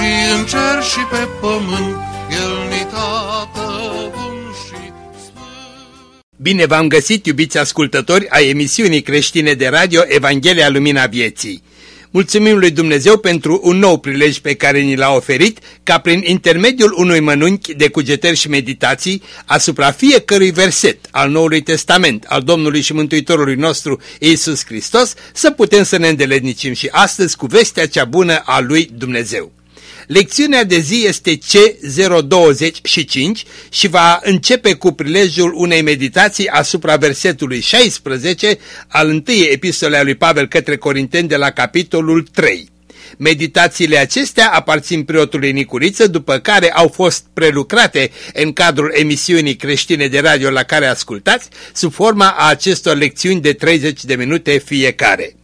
și în cer și pe pământ, El ni tată bun și sfânt. Bine v-am găsit, iubiți ascultători, a emisiunii creștine de radio Evanghelia Lumina Vieții. Mulțumim lui Dumnezeu pentru un nou prilej pe care ni l-a oferit ca prin intermediul unui mănunchi de cugetări și meditații asupra fiecărui verset al Noului Testament al Domnului și Mântuitorului nostru Iisus Hristos să putem să ne îndeletnicim și astăzi cu vestea cea bună a lui Dumnezeu. Lecțiunea de zi este C025 și va începe cu prilejul unei meditații asupra versetului 16 al întâiei epistole a lui Pavel către Corinteni de la capitolul 3. Meditațiile acestea aparțin preotului Nicuriță, după care au fost prelucrate în cadrul emisiunii creștine de radio la care ascultați, sub forma a acestor lecțiuni de 30 de minute fiecare.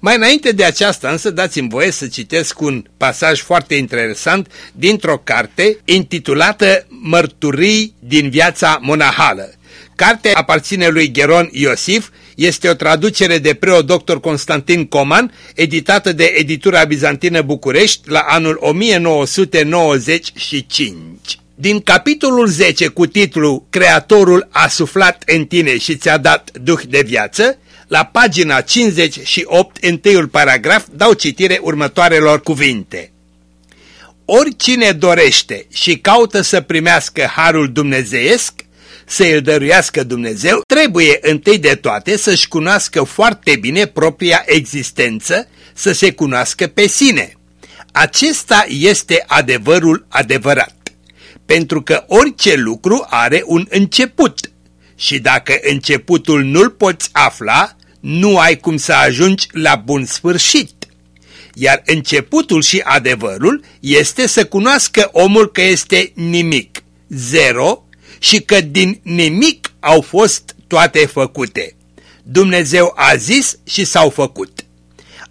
Mai înainte de aceasta însă dați-mi voie să citesc un pasaj foarte interesant dintr-o carte intitulată Mărturii din viața monahală. Cartea aparține lui Geron Iosif, este o traducere de preot dr. Constantin Coman, editată de editura bizantină București la anul 1995. Din capitolul 10 cu titlul Creatorul a suflat în tine și ți-a dat duh de viață, la pagina 58, întâiul paragraf, dau citire următoarelor cuvinte. Oricine dorește și caută să primească harul dumnezeiesc, să îl dăruiască Dumnezeu, trebuie întâi de toate să-și cunoască foarte bine propria existență, să se cunoască pe sine. Acesta este adevărul adevărat, pentru că orice lucru are un început și dacă începutul nu-l poți afla, nu ai cum să ajungi la bun sfârșit. Iar începutul și adevărul este să cunoască omul că este nimic, zero, și că din nimic au fost toate făcute. Dumnezeu a zis și s-au făcut.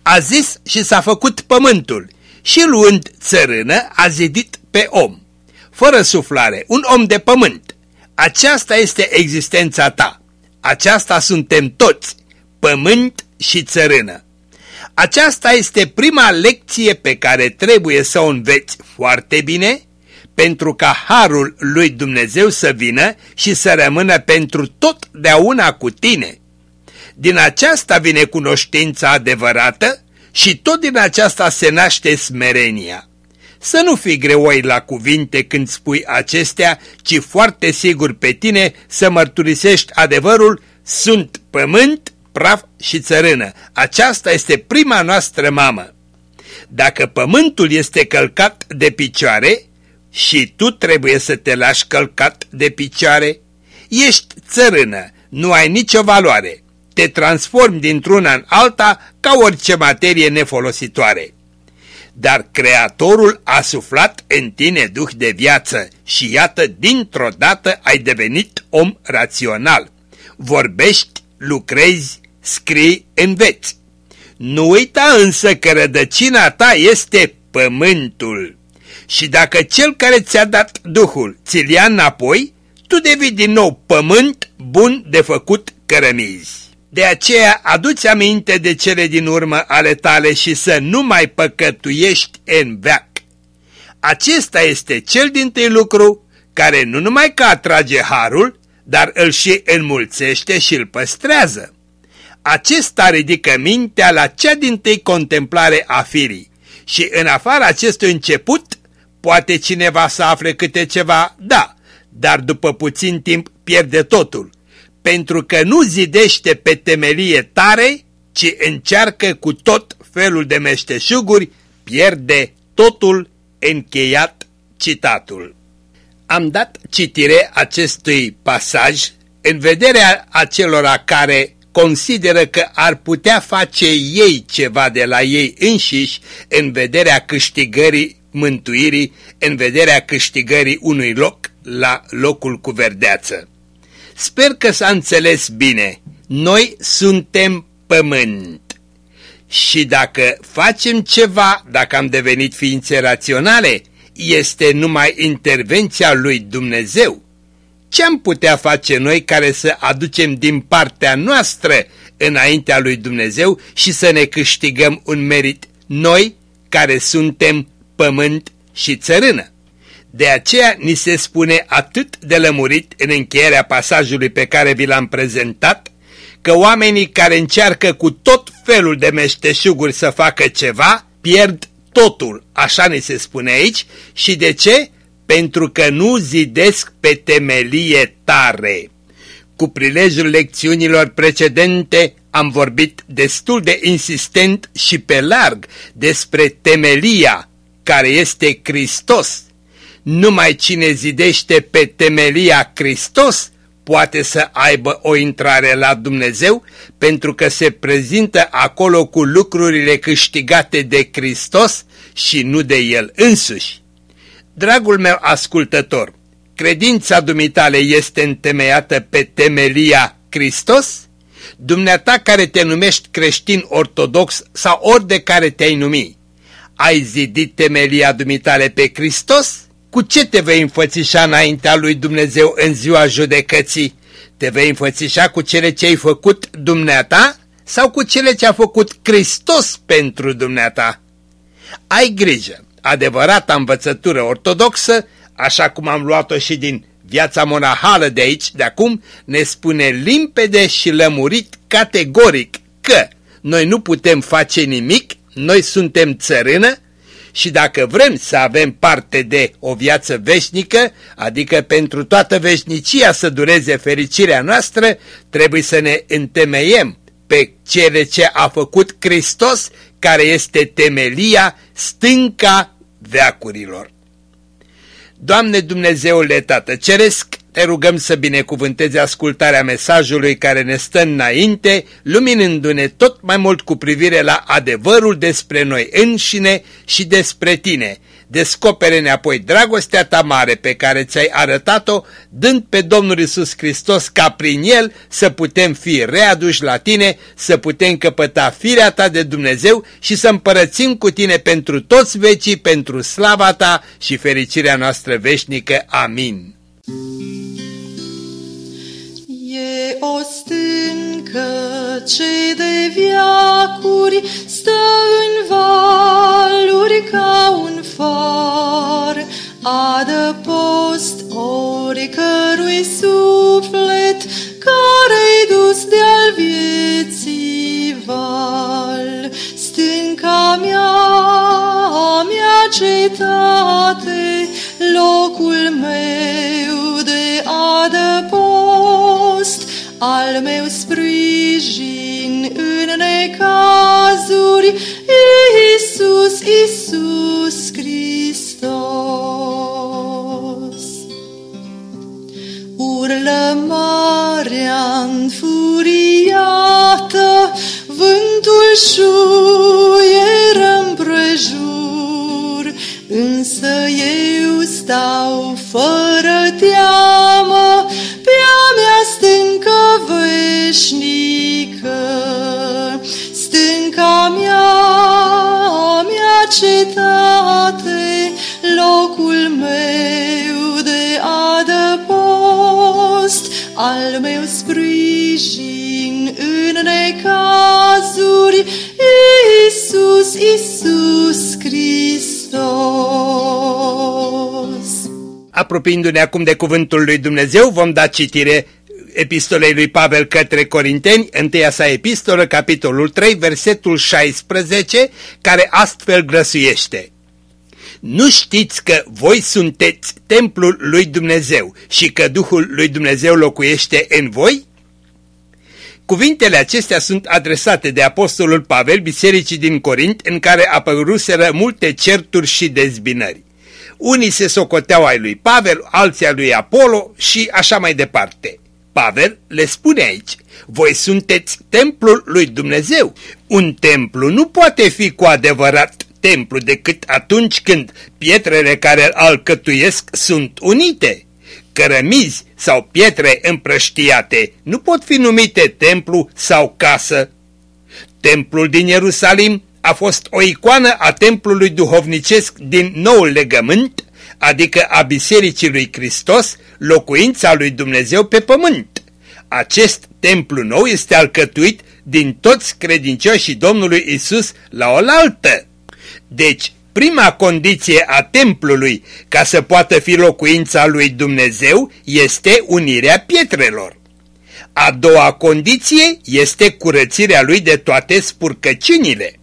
A zis și s-a făcut pământul și luând țărână a zidit pe om. Fără suflare, un om de pământ. Aceasta este existența ta. Aceasta suntem toți, pământ și țărână. Aceasta este prima lecție pe care trebuie să o înveți foarte bine pentru ca harul lui Dumnezeu să vină și să rămână pentru totdeauna cu tine. Din aceasta vine cunoștința adevărată și tot din aceasta se naște smerenia. Să nu fii greoi la cuvinte când spui acestea, ci foarte sigur pe tine să mărturisești adevărul, sunt pământ, praf și țărână. Aceasta este prima noastră mamă. Dacă pământul este călcat de picioare și tu trebuie să te lași călcat de picioare, ești țărână, nu ai nicio valoare. Te transformi dintr-una în alta ca orice materie nefolositoare dar Creatorul a suflat în tine duh de viață și iată, dintr-o dată ai devenit om rațional. Vorbești, lucrezi, scrii, înveți. Nu uita însă că rădăcina ta este pământul. Și dacă cel care ți-a dat Duhul ți-l ia înapoi, tu devii din nou pământ bun de făcut cărămizi. De aceea aduți aminte de cele din urmă ale tale și să nu mai păcătuiești în veac. Acesta este cel din tâi lucru care nu numai că atrage harul, dar îl și înmulțește și îl păstrează. Acesta ridică mintea la cea din tâi contemplare a firii și în afara acestui început poate cineva să afle câte ceva, da, dar după puțin timp pierde totul pentru că nu zidește pe temelie tare, ci încearcă cu tot felul de meșteșuguri, pierde totul încheiat citatul. Am dat citire acestui pasaj în vederea acelora care consideră că ar putea face ei ceva de la ei înșiși în vederea câștigării mântuirii în vederea câștigării unui loc la locul cu verdeață. Sper că s-a înțeles bine. Noi suntem pământ. Și dacă facem ceva, dacă am devenit ființe raționale, este numai intervenția lui Dumnezeu. Ce am putea face noi care să aducem din partea noastră înaintea lui Dumnezeu și să ne câștigăm un merit noi care suntem pământ și țărână? De aceea ni se spune atât de lămurit în încheierea pasajului pe care vi l-am prezentat, că oamenii care încearcă cu tot felul de meșteșuguri să facă ceva, pierd totul, așa ni se spune aici, și de ce? Pentru că nu zidesc pe temelie tare. Cu prilejul lecțiunilor precedente am vorbit destul de insistent și pe larg despre temelia care este Hristos. Numai cine zidește pe temelia Hristos poate să aibă o intrare la Dumnezeu pentru că se prezintă acolo cu lucrurile câștigate de Hristos și nu de El însuși. Dragul meu ascultător, credința dumitale este întemeiată pe temelia Hristos? Dumneata care te numești creștin ortodox sau ori de care te-ai numi, ai zidit temelia dumitale pe Hristos? Cu ce te vei înfățișa înaintea lui Dumnezeu în ziua judecății? Te vei înfățișa cu cele ce ai făcut dumneata sau cu cele ce a făcut Hristos pentru dumneata? Ai grijă, adevărata învățătură ortodoxă, așa cum am luat-o și din viața monahală de aici, de acum, ne spune limpede și lămurit categoric că noi nu putem face nimic, noi suntem țărână și dacă vrem să avem parte de o viață veșnică, adică pentru toată veșnicia să dureze fericirea noastră, trebuie să ne întemeiem pe cele ce a făcut Hristos, care este temelia stânca veacurilor. Doamne Dumnezeule Tată Ceresc, te rugăm să binecuvântezi ascultarea mesajului care ne stă înainte, luminându-ne tot mai mult cu privire la adevărul despre noi înșine și despre tine. Descopere-ne apoi dragostea ta mare pe care ți-ai arătat-o, dând pe Domnul Isus Hristos ca prin El să putem fi readuși la tine, să putem căpăta firea ta de Dumnezeu și să împărățim cu tine pentru toți vecii, pentru slava ta și fericirea noastră veșnică. Amin. E o stâncă ce de viacuri stă în valuri ca un far, adăpost oricărui suflet care-i dus de-al vieții val. Stânca mea, mea cetate, locul meu de adăpost, al meu sprijin în necazuri, Iisus, Iisus Hristos. Urlă marea înfuriată, vântul șuieră al meu sprijin în necazuri, Iisus, Iisus Hristos. Apropiindu-ne acum de cuvântul lui Dumnezeu, vom da citire epistolei lui Pavel către Corinteni, întâia sa epistolă, capitolul 3, versetul 16, care astfel grăsuiește. Nu știți că voi sunteți templul lui Dumnezeu și că Duhul lui Dumnezeu locuiește în voi? Cuvintele acestea sunt adresate de Apostolul Pavel bisericii din Corint, în care apăruseră multe certuri și dezbinări. Unii se socoteau ai lui Pavel, alții ai lui Apollo și așa mai departe. Pavel le spune aici, voi sunteți templul lui Dumnezeu. Un templu nu poate fi cu adevărat templu decât atunci când pietrele care îl alcătuiesc sunt unite. Cărămizi sau pietre împrăștiate nu pot fi numite templu sau casă. Templul din Ierusalim a fost o icoană a templului duhovnicesc din noul legământ, adică a Bisericii lui Hristos, locuința lui Dumnezeu pe pământ. Acest templu nou este alcătuit din toți credincioșii Domnului Isus la oaltă. Deci, prima condiție a templului ca să poată fi locuința lui Dumnezeu este unirea pietrelor. A doua condiție este curățirea lui de toate spurcăciunile.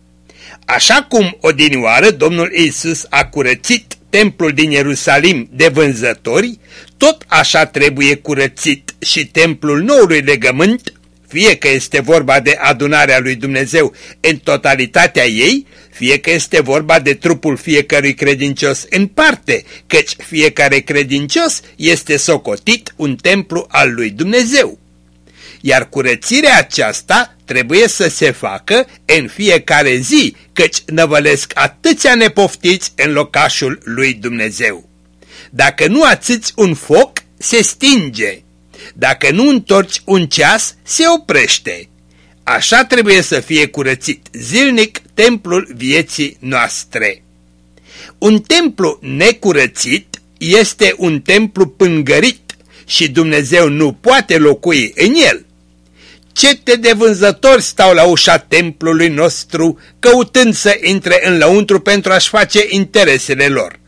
Așa cum odinioară Domnul Isus a curățit templul din Ierusalim de vânzători, tot așa trebuie curățit și templul noului legământ, fie că este vorba de adunarea lui Dumnezeu în totalitatea ei, fie că este vorba de trupul fiecărui credincios în parte, căci fiecare credincios este socotit un templu al lui Dumnezeu iar curățirea aceasta trebuie să se facă în fiecare zi, căci năvălesc atâția nepoftiți în locașul lui Dumnezeu. Dacă nu ațâți un foc, se stinge. Dacă nu întorci un ceas, se oprește. Așa trebuie să fie curățit zilnic templul vieții noastre. Un templu necurățit este un templu pângărit și Dumnezeu nu poate locui în el. Cete de vânzători stau la ușa templului nostru, căutând să intre în lăuntru pentru a-și face interesele lor.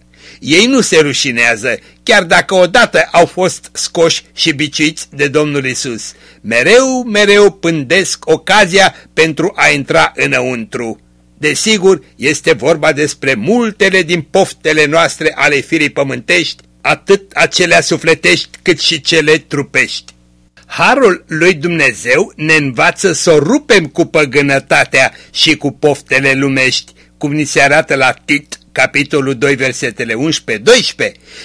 Ei nu se rușinează, chiar dacă odată au fost scoși și biciți de Domnul Isus. Mereu, mereu pândesc ocazia pentru a intra înăuntru. Desigur, este vorba despre multele din poftele noastre ale firii pământești, atât acelea sufletești cât și cele trupești. Harul lui Dumnezeu ne învață să o rupem cu păgânătatea și cu poftele lumești, cum ni se arată la Tit, capitolul 2, versetele 11-12.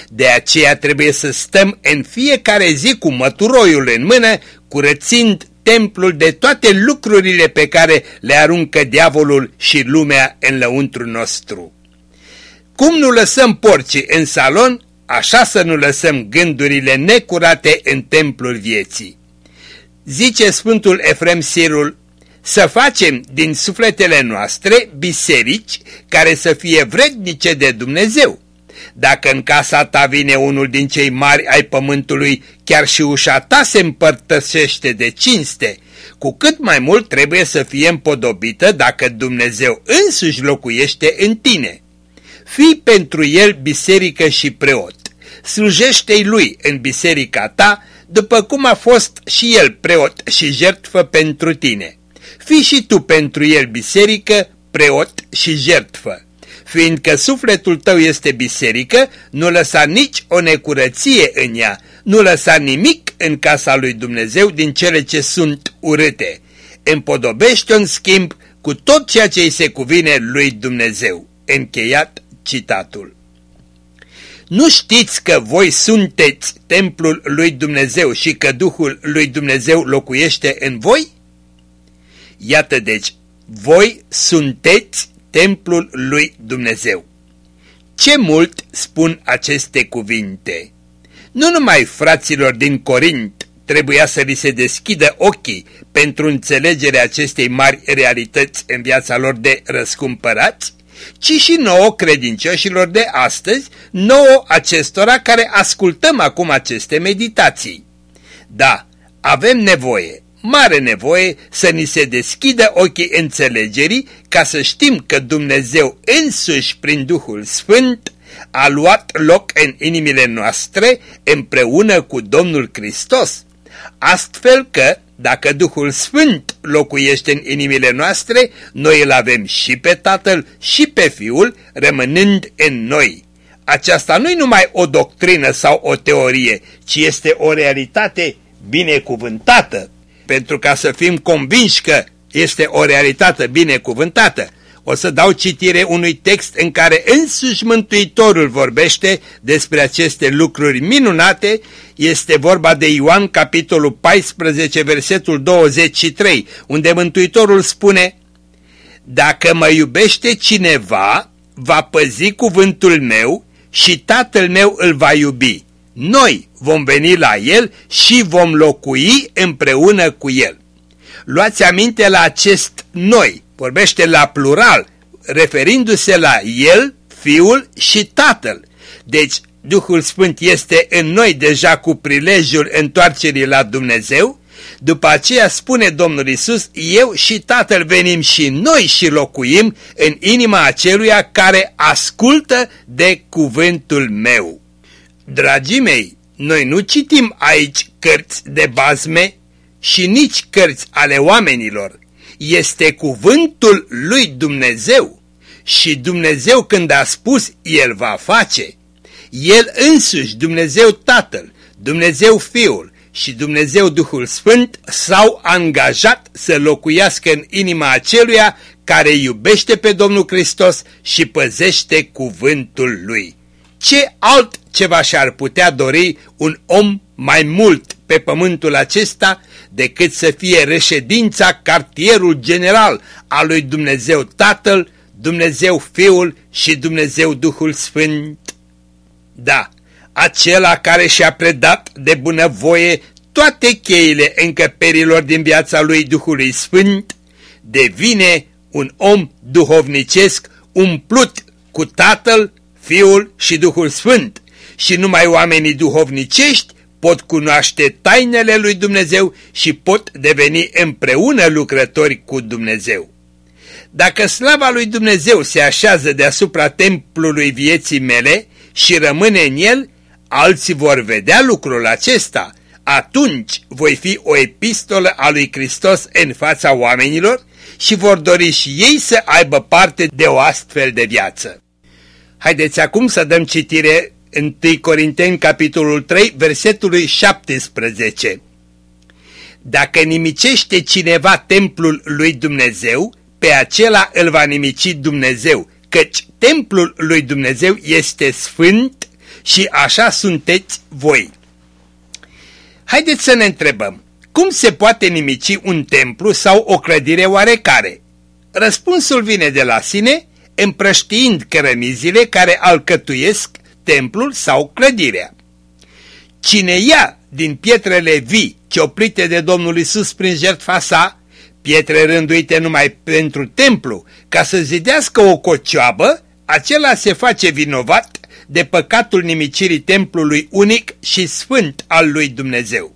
De aceea trebuie să stăm în fiecare zi cu măturoiul în mână, curățind templul de toate lucrurile pe care le aruncă diavolul și lumea în lăuntru nostru. Cum nu lăsăm porcii în salon, așa să nu lăsăm gândurile necurate în templul vieții. Zice Sfântul Efrem Sirul, să facem din sufletele noastre biserici care să fie vrednice de Dumnezeu. Dacă în casa ta vine unul din cei mari ai pământului, chiar și ușa ta se împărtășește de cinste, cu cât mai mult trebuie să fie împodobită dacă Dumnezeu însuși locuiește în tine. Fii pentru el biserică și preot. Slujește-i lui în biserica ta, după cum a fost și el preot și jertfă pentru tine. Fii și tu pentru el biserică, preot și jertfă. Fiindcă sufletul tău este biserică, nu lăsa nici o necurăție în ea, nu lăsa nimic în casa lui Dumnezeu din cele ce sunt urâte. Împodobește în schimb cu tot ceea ce îi se cuvine lui Dumnezeu. Încheiat citatul. Nu știți că voi sunteți templul lui Dumnezeu și că Duhul lui Dumnezeu locuiește în voi? Iată deci, voi sunteți templul lui Dumnezeu. Ce mult spun aceste cuvinte! Nu numai fraților din Corint trebuia să li se deschidă ochii pentru înțelegerea acestei mari realități în viața lor de răscumpărați, ci și nouă credincioșilor de astăzi, nouă acestora care ascultăm acum aceste meditații. Da, avem nevoie, mare nevoie să ni se deschidă ochii înțelegerii ca să știm că Dumnezeu însuși prin Duhul Sfânt a luat loc în inimile noastre împreună cu Domnul Hristos, astfel că dacă Duhul Sfânt locuiește în inimile noastre, noi îl avem și pe Tatăl și pe Fiul, rămânând în noi. Aceasta nu e numai o doctrină sau o teorie, ci este o realitate binecuvântată. Pentru ca să fim convinși că este o realitate binecuvântată, o să dau citire unui text în care însuși Mântuitorul vorbește despre aceste lucruri minunate. Este vorba de Ioan, capitolul 14, versetul 23, unde Mântuitorul spune Dacă mă iubește cineva, va păzi cuvântul meu și tatăl meu îl va iubi. Noi vom veni la el și vom locui împreună cu el. Luați aminte la acest noi, vorbește la plural, referindu-se la el, fiul și tatăl. Deci Duhul Sfânt este în noi deja cu prilejul întoarcerii la Dumnezeu, după aceea spune Domnul Isus, eu și Tatăl venim și noi și locuim în inima aceluia care ascultă de cuvântul meu. Dragii mei, noi nu citim aici cărți de bazme și nici cărți ale oamenilor. Este cuvântul lui Dumnezeu și Dumnezeu când a spus, El va face. El însuși, Dumnezeu Tatăl, Dumnezeu Fiul și Dumnezeu Duhul Sfânt s-au angajat să locuiască în inima aceluia care iubește pe Domnul Hristos și păzește cuvântul Lui. Ce altceva și-ar putea dori un om mai mult pe pământul acesta decât să fie reședința cartierul general al lui Dumnezeu Tatăl, Dumnezeu Fiul și Dumnezeu Duhul Sfânt? Da, acela care și-a predat de bunăvoie toate cheile încăperilor din viața lui Duhului Sfânt, devine un om duhovnicesc umplut cu Tatăl, Fiul și Duhul Sfânt și numai oamenii duhovnicești pot cunoaște tainele lui Dumnezeu și pot deveni împreună lucrători cu Dumnezeu. Dacă slava lui Dumnezeu se așează deasupra templului vieții mele și rămâne în el, alții vor vedea lucrul acesta. Atunci voi fi o epistolă a lui Hristos în fața oamenilor și vor dori și ei să aibă parte de o astfel de viață. Haideți acum să dăm citire 1 Corinteni, capitolul 3, versetului 17. Dacă nimicește cineva templul lui Dumnezeu, pe acela îl va nimici Dumnezeu, căci templul lui Dumnezeu este sfânt și așa sunteți voi. Haideți să ne întrebăm, cum se poate nimici un templu sau o clădire oarecare? Răspunsul vine de la sine, împrăștiind cărămizile care alcătuiesc templul sau clădirea. Cine ia din pietrele vii cioplite de Domnul Isus prin jertfa sa, pietre rânduite numai pentru templu, ca să zidească o cocioabă, acela se face vinovat de păcatul nimicirii templului unic și sfânt al lui Dumnezeu.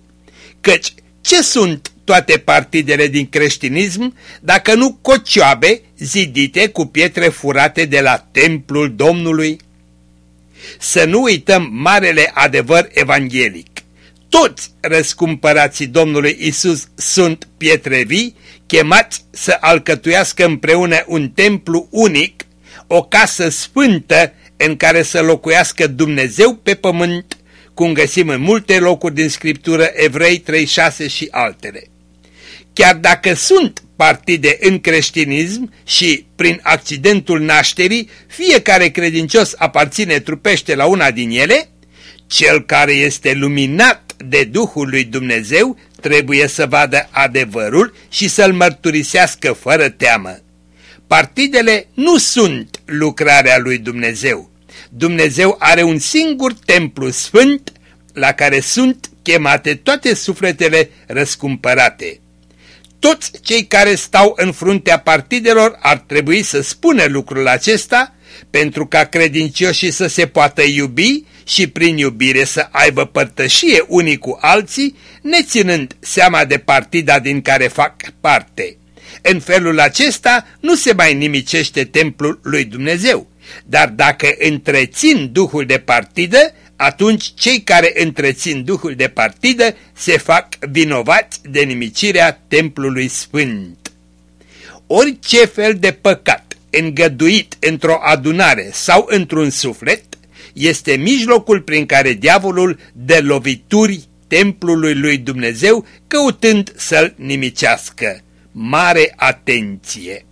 Căci ce sunt toate partidele din creștinism dacă nu cocioabe zidite cu pietre furate de la templul Domnului? Să nu uităm marele adevăr evanghelic. Toți răscumpărații Domnului Isus sunt pietre vii, chemați să alcătuiască împreună un templu unic, o casă sfântă în care să locuiască Dumnezeu pe pământ, cum găsim în multe locuri din Scriptură, Evrei 3.6 și altele. Chiar dacă sunt partide în creștinism și, prin accidentul nașterii, fiecare credincios aparține trupește la una din ele, cel care este luminat de Duhul lui Dumnezeu trebuie să vadă adevărul și să-l mărturisească fără teamă. Partidele nu sunt lucrarea lui Dumnezeu. Dumnezeu are un singur templu sfânt la care sunt chemate toate sufletele răscumpărate. Toți cei care stau în fruntea partidelor ar trebui să spună lucrul acesta pentru ca credincioșii să se poată iubi și prin iubire să aibă părtășie unii cu alții, neținând seama de partida din care fac parte. În felul acesta nu se mai nimicește templul lui Dumnezeu, dar dacă întrețin duhul de partidă, atunci cei care întrețin duhul de partidă se fac vinovați de nimicirea templului sfânt. Orice fel de păcat îngăduit într-o adunare sau într-un suflet este mijlocul prin care diavolul dă lovituri templului lui Dumnezeu căutând să-l nimicească. Mare atenție!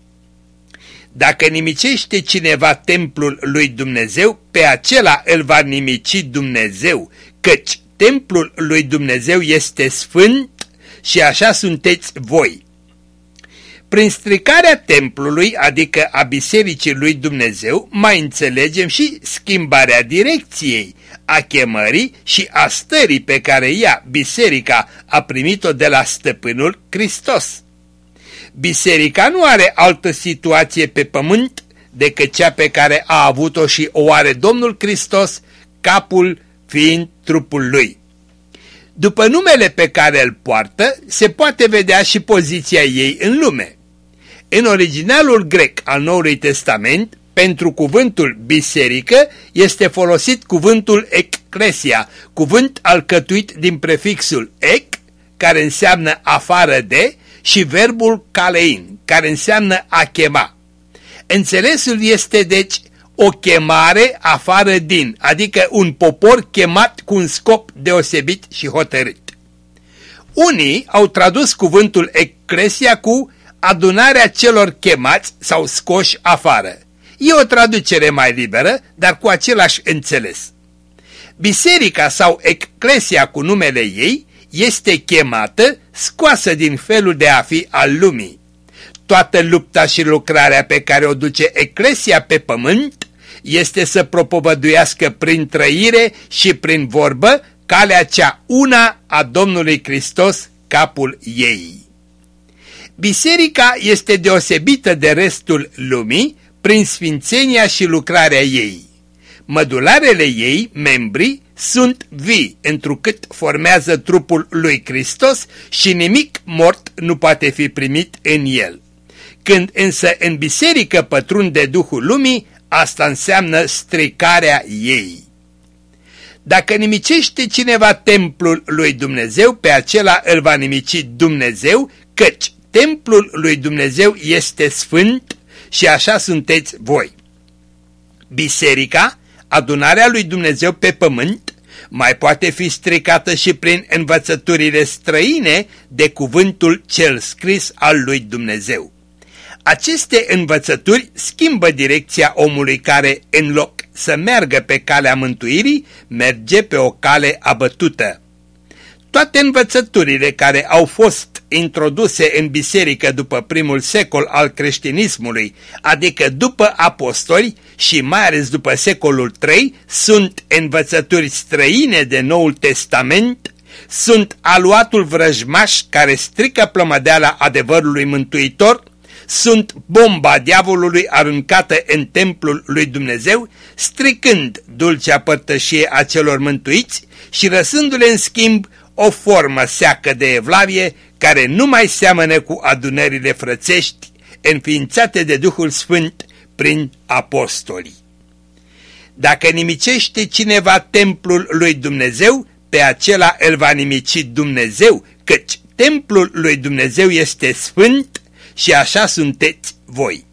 Dacă nimicește cineva templul lui Dumnezeu, pe acela îl va nimici Dumnezeu, căci templul lui Dumnezeu este sfânt și așa sunteți voi. Prin stricarea templului, adică a bisericii lui Dumnezeu, mai înțelegem și schimbarea direcției, a chemării și a stării pe care ea, biserica, a primit-o de la stăpânul Hristos. Biserica nu are altă situație pe pământ decât cea pe care a avut-o și o are Domnul Hristos, capul fiind trupul lui. După numele pe care îl poartă, se poate vedea și poziția ei în lume. În originalul grec al Noului Testament, pentru cuvântul biserică este folosit cuvântul ecclesia, cuvânt alcătuit din prefixul ec, care înseamnă afară de, și verbul kalein, care înseamnă a chema. Înțelesul este deci o chemare afară din, adică un popor chemat cu un scop deosebit și hotărât. Unii au tradus cuvântul ecclesia cu adunarea celor chemați sau scoși afară. E o traducere mai liberă, dar cu același înțeles. Biserica sau ecclesia cu numele ei este chemată, scoasă din felul de a fi al lumii. Toată lupta și lucrarea pe care o duce Eclesia pe pământ este să propovăduiască prin trăire și prin vorbă calea cea una a Domnului Hristos, capul ei. Biserica este deosebită de restul lumii prin sfințenia și lucrarea ei. Mădularele ei, membrii, sunt vii, întrucât formează trupul lui Hristos și nimic mort nu poate fi primit în el. Când însă în biserică pătrunde Duhul lumii, asta înseamnă stricarea ei. Dacă nimicește cineva templul lui Dumnezeu, pe acela îl va nimici Dumnezeu, căci templul lui Dumnezeu este sfânt și așa sunteți voi. Biserica, adunarea lui Dumnezeu pe pământ, mai poate fi stricată și prin învățăturile străine de cuvântul cel scris al lui Dumnezeu. Aceste învățături schimbă direcția omului care, în loc să meargă pe calea mântuirii, merge pe o cale abătută. Toate învățăturile care au fost introduse în biserică după primul secol al creștinismului, adică după apostoli și mai ales după secolul III, sunt învățături străine de Noul Testament, sunt aluatul vrăjmaș care strică plămădeala adevărului mântuitor, sunt bomba diavolului aruncată în templul lui Dumnezeu, stricând dulcea părtășie a celor mântuiți și răsându-le în schimb o formă seacă de evlavie care nu mai seamănă cu adunările frățești înființate de Duhul Sfânt prin apostoli. Dacă nimicește cineva templul lui Dumnezeu, pe acela îl va nimici Dumnezeu, căci templul lui Dumnezeu este sfânt și așa sunteți voi.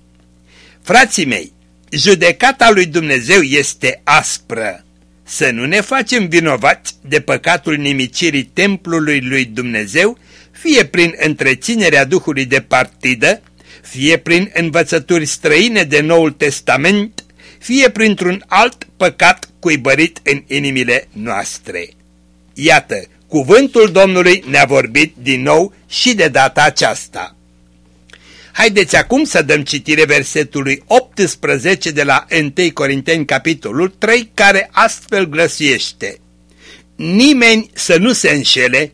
Frații mei, judecata lui Dumnezeu este aspră. Să nu ne facem vinovați de păcatul nimicirii templului lui Dumnezeu, fie prin întreținerea Duhului de partidă, fie prin învățături străine de Noul Testament, fie printr-un alt păcat cuibărit în inimile noastre. Iată, cuvântul Domnului ne-a vorbit din nou și de data aceasta. Haideți acum să dăm citire versetului 18 de la 1 Corinteni capitolul 3 care astfel glăsuiește. Nimeni să nu se înșele,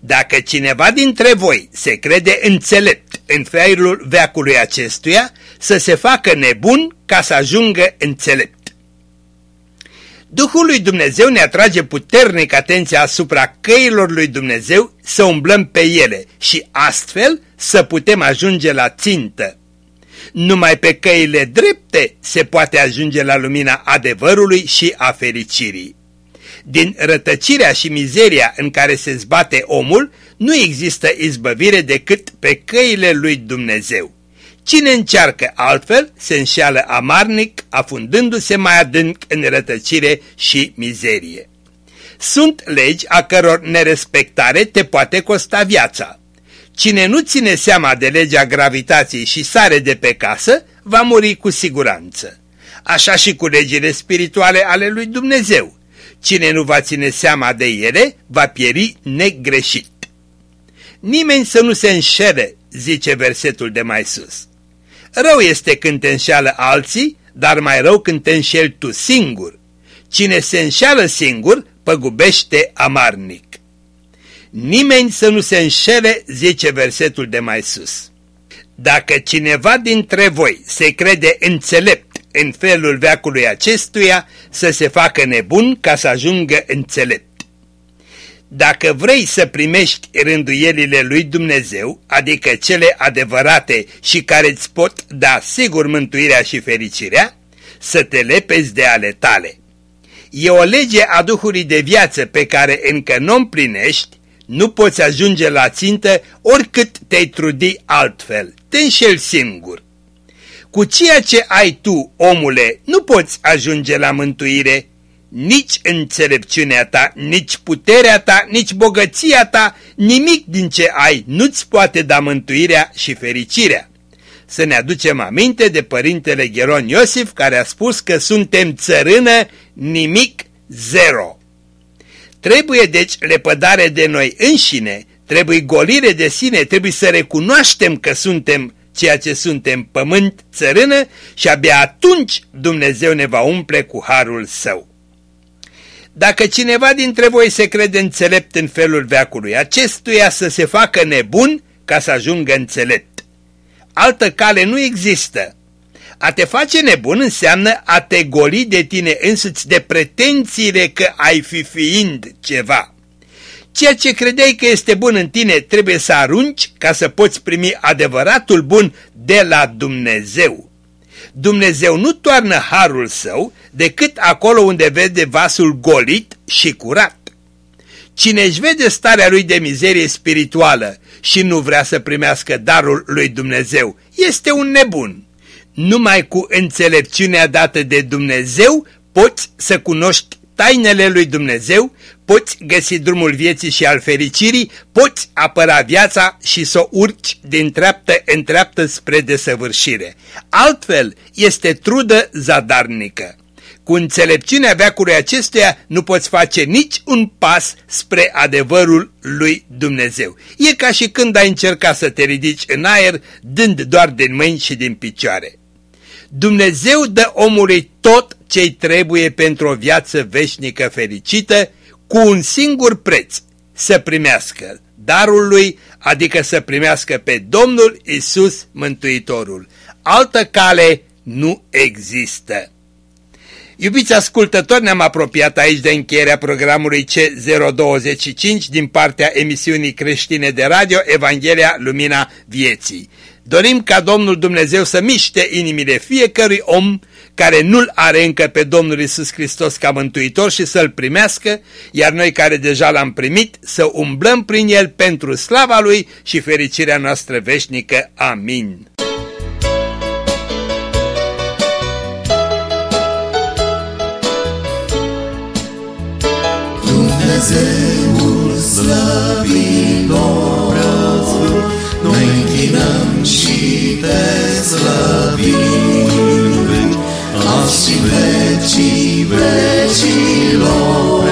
dacă cineva dintre voi se crede înțelept în felul veacului acestuia, să se facă nebun ca să ajungă înțelept. Duhul lui Dumnezeu ne atrage puternic atenția asupra căilor lui Dumnezeu să umblăm pe ele și astfel să putem ajunge la țintă. Numai pe căile drepte se poate ajunge la lumina adevărului și a fericirii. Din rătăcirea și mizeria în care se zbate omul, nu există izbăvire decât pe căile lui Dumnezeu. Cine încearcă altfel se înșeală amarnic, afundându-se mai adânc în rătăcire și mizerie. Sunt legi a căror nerespectare te poate costa viața. Cine nu ține seama de legea gravitației și sare de pe casă, va muri cu siguranță. Așa și cu legile spirituale ale lui Dumnezeu. Cine nu va ține seama de ele, va pieri negreșit. Nimeni să nu se înșele zice versetul de mai sus. Rău este când te înșeală alții, dar mai rău când te înșeli tu singur. Cine se înșeală singur, păgubește amarnic. Nimeni să nu se înșele, zice versetul de mai sus. Dacă cineva dintre voi se crede înțelept în felul veacului acestuia, să se facă nebun ca să ajungă înțelept. Dacă vrei să primești rânduielile lui Dumnezeu, adică cele adevărate și care îți pot da sigur mântuirea și fericirea, să te lepezi de ale tale. E o lege a Duhului de viață pe care încă nu împlinești, nu poți ajunge la țintă oricât te-ai trudi altfel, te înșel singur. Cu ceea ce ai tu, omule, nu poți ajunge la mântuire, nici înțelepciunea ta, nici puterea ta, nici bogăția ta, nimic din ce ai nu-ți poate da mântuirea și fericirea. Să ne aducem aminte de părintele Gheron Iosif care a spus că suntem țărână, nimic, zero. Trebuie deci lepădare de noi înșine, trebuie golire de sine, trebuie să recunoaștem că suntem ceea ce suntem pământ, țărână și abia atunci Dumnezeu ne va umple cu harul său. Dacă cineva dintre voi se crede înțelept în felul veacului acestuia să se facă nebun ca să ajungă înțelept. Altă cale nu există. A te face nebun înseamnă a te goli de tine însuți de pretențiile că ai fi fiind ceva. Ceea ce credeai că este bun în tine trebuie să arunci ca să poți primi adevăratul bun de la Dumnezeu. Dumnezeu nu toarnă harul său decât acolo unde vede vasul golit și curat. Cine își vede starea lui de mizerie spirituală și nu vrea să primească darul lui Dumnezeu, este un nebun. Numai cu înțelepciunea dată de Dumnezeu poți să cunoști tainele lui Dumnezeu, poți găsi drumul vieții și al fericirii, poți apăra viața și să o urci din treaptă în treaptă spre desăvârșire. Altfel este trudă zadarnică. Cu înțelepciunea veacului acestuia nu poți face nici un pas spre adevărul lui Dumnezeu. E ca și când ai încercat să te ridici în aer, dând doar din mâini și din picioare. Dumnezeu dă omului tot ce trebuie pentru o viață veșnică fericită, cu un singur preț, să primească darul lui, adică să primească pe Domnul Isus Mântuitorul. Altă cale nu există. Iubiți ascultători, ne-am apropiat aici de încheierea programului C025 din partea emisiunii creștine de radio Evanghelia Lumina Vieții. Dorim ca Domnul Dumnezeu să miște inimile fiecărui om care nu-L are încă pe Domnul Isus Hristos ca mântuitor și să-L primească, iar noi care deja L-am primit să umblăm prin El pentru slava Lui și fericirea noastră veșnică. Amin. Dumnezeul slăvilor, noi închinăm și te slăvim, azi și vecii vecilor,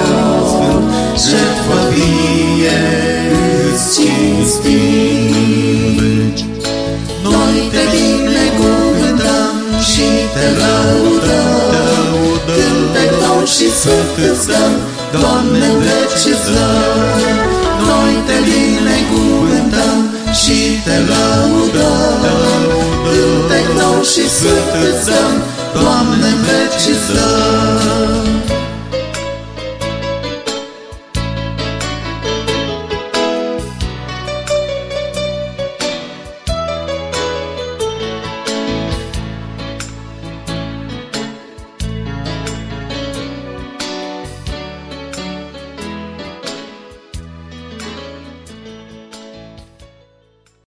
jertfă vie îți cinstim. Noi te binecuvântăm și te lăudăm, cântec nou și sfânt îți dăm, Doamne, în veci îți dăm. Noi te binecuvântăm și te lăudăm, cântec nou și sfânt îți dăm, Doamne, în veci îți dăm.